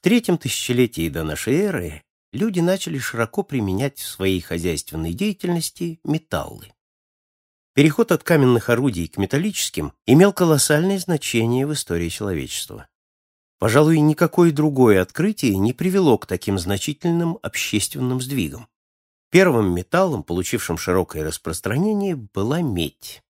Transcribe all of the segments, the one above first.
третьем тысячелетии до нашей эры люди начали широко применять в своей хозяйственной деятельности металлы. Переход от каменных орудий к металлическим имел колоссальное значение в истории человечества. Пожалуй, никакое другое открытие не привело к таким значительным общественным сдвигам. Первым металлом, получившим широкое распространение, была медь.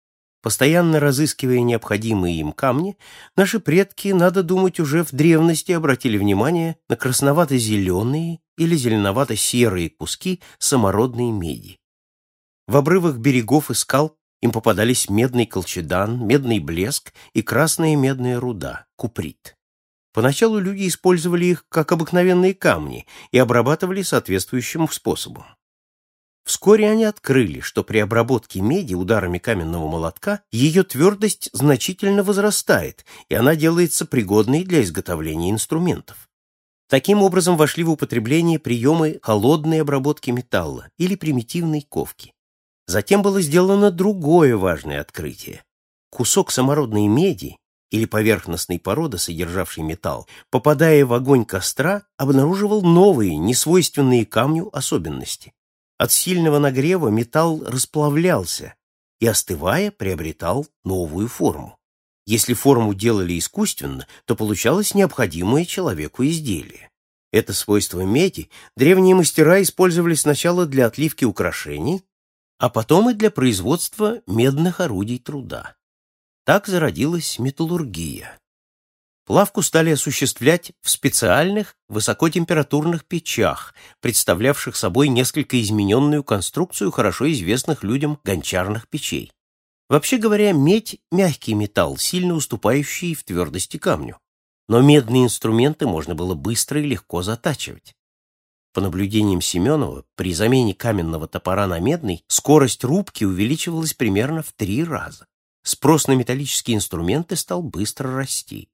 Постоянно разыскивая необходимые им камни, наши предки, надо думать, уже в древности обратили внимание на красновато-зеленые или зеленовато-серые куски самородной меди. В обрывах берегов и скал им попадались медный колчедан, медный блеск и красная медная руда, куприт. Поначалу люди использовали их как обыкновенные камни и обрабатывали соответствующим способом. Вскоре они открыли, что при обработке меди ударами каменного молотка ее твердость значительно возрастает, и она делается пригодной для изготовления инструментов. Таким образом вошли в употребление приемы холодной обработки металла или примитивной ковки. Затем было сделано другое важное открытие. Кусок самородной меди или поверхностной породы, содержавшей металл, попадая в огонь костра, обнаруживал новые, несвойственные камню особенности. От сильного нагрева металл расплавлялся и, остывая, приобретал новую форму. Если форму делали искусственно, то получалось необходимое человеку изделие. Это свойство меди древние мастера использовали сначала для отливки украшений, а потом и для производства медных орудий труда. Так зародилась металлургия. Плавку стали осуществлять в специальных высокотемпературных печах, представлявших собой несколько измененную конструкцию хорошо известных людям гончарных печей. Вообще говоря, медь – мягкий металл, сильно уступающий в твердости камню. Но медные инструменты можно было быстро и легко затачивать. По наблюдениям Семенова, при замене каменного топора на медный скорость рубки увеличивалась примерно в три раза. Спрос на металлические инструменты стал быстро расти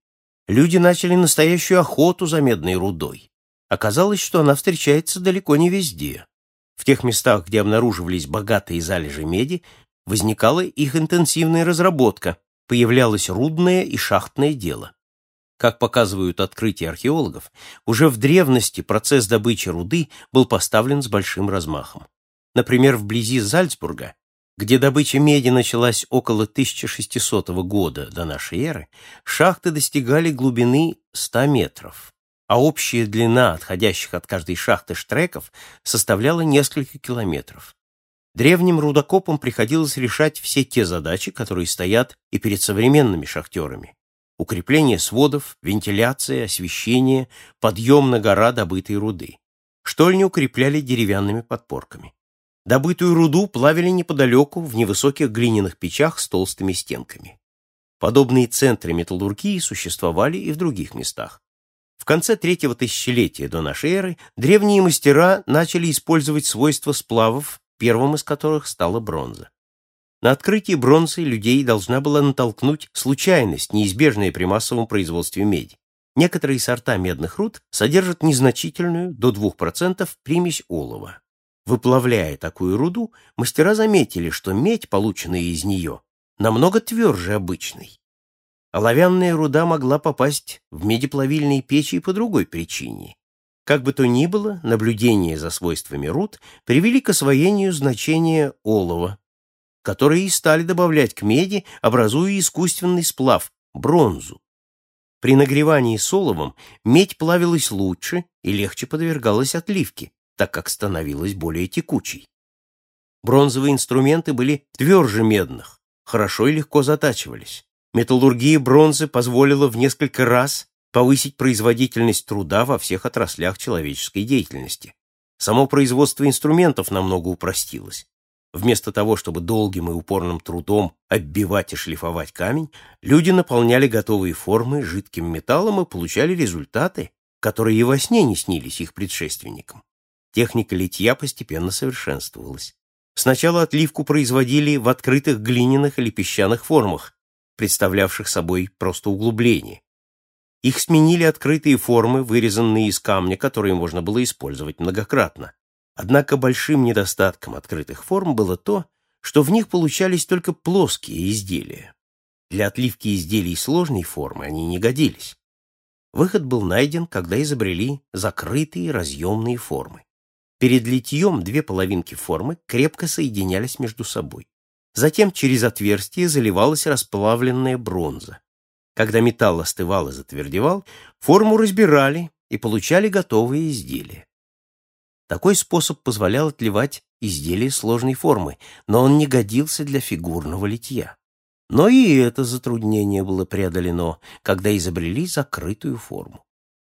люди начали настоящую охоту за медной рудой. Оказалось, что она встречается далеко не везде. В тех местах, где обнаруживались богатые залежи меди, возникала их интенсивная разработка, появлялось рудное и шахтное дело. Как показывают открытия археологов, уже в древности процесс добычи руды был поставлен с большим размахом. Например, вблизи Зальцбурга где добыча меди началась около 1600 года до нашей эры, шахты достигали глубины 100 метров, а общая длина отходящих от каждой шахты штреков составляла несколько километров. Древним рудокопам приходилось решать все те задачи, которые стоят и перед современными шахтерами. Укрепление сводов, вентиляция, освещение, подъем на гора добытой руды. Штольни укрепляли деревянными подпорками. Добытую руду плавили неподалеку в невысоких глиняных печах с толстыми стенками. Подобные центры металлургии существовали и в других местах. В конце третьего тысячелетия до нашей эры древние мастера начали использовать свойства сплавов, первым из которых стала бронза. На открытии бронзы людей должна была натолкнуть случайность, неизбежная при массовом производстве меди. Некоторые сорта медных руд содержат незначительную, до 2%, примесь олова. Выплавляя такую руду, мастера заметили, что медь, полученная из нее, намного тверже обычной. Оловянная руда могла попасть в медиплавильные печи по другой причине. Как бы то ни было, наблюдения за свойствами руд привели к освоению значения олова, которые и стали добавлять к меди, образуя искусственный сплав – бронзу. При нагревании с оловом медь плавилась лучше и легче подвергалась отливке, так как становилась более текучей. Бронзовые инструменты были тверже медных, хорошо и легко затачивались. Металлургия бронзы позволила в несколько раз повысить производительность труда во всех отраслях человеческой деятельности. Само производство инструментов намного упростилось. Вместо того, чтобы долгим и упорным трудом оббивать и шлифовать камень, люди наполняли готовые формы жидким металлом и получали результаты, которые и во сне не снились их предшественникам. Техника литья постепенно совершенствовалась. Сначала отливку производили в открытых глиняных или песчаных формах, представлявших собой просто углубление. Их сменили открытые формы, вырезанные из камня, которые можно было использовать многократно. Однако большим недостатком открытых форм было то, что в них получались только плоские изделия. Для отливки изделий сложной формы они не годились. Выход был найден, когда изобрели закрытые разъемные формы. Перед литьем две половинки формы крепко соединялись между собой. Затем через отверстие заливалась расплавленная бронза. Когда металл остывал и затвердевал, форму разбирали и получали готовые изделия. Такой способ позволял отливать изделия сложной формы, но он не годился для фигурного литья. Но и это затруднение было преодолено, когда изобрели закрытую форму.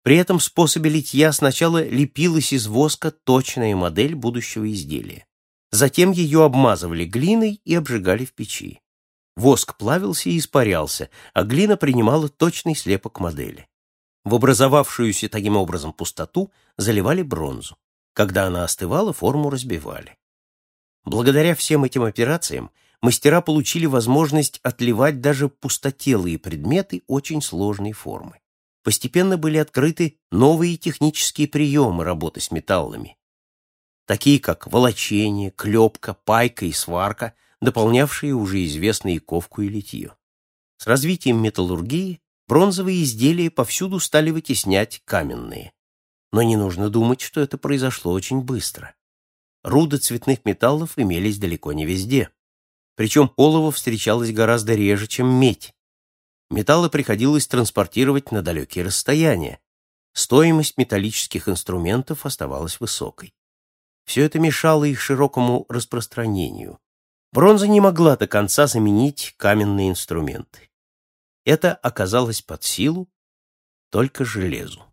При этом способе литья сначала лепилась из воска точная модель будущего изделия. Затем ее обмазывали глиной и обжигали в печи. Воск плавился и испарялся, а глина принимала точный слепок модели. В образовавшуюся таким образом пустоту заливали бронзу. Когда она остывала, форму разбивали. Благодаря всем этим операциям мастера получили возможность отливать даже пустотелые предметы очень сложной формы. Постепенно были открыты новые технические приемы работы с металлами, такие как волочение, клепка, пайка и сварка, дополнявшие уже известные ковку и литье. С развитием металлургии бронзовые изделия повсюду стали вытеснять каменные. Но не нужно думать, что это произошло очень быстро. Руды цветных металлов имелись далеко не везде. Причем олово встречалось гораздо реже, чем медь. Металлы приходилось транспортировать на далекие расстояния. Стоимость металлических инструментов оставалась высокой. Все это мешало их широкому распространению. Бронза не могла до конца заменить каменные инструменты. Это оказалось под силу только железу.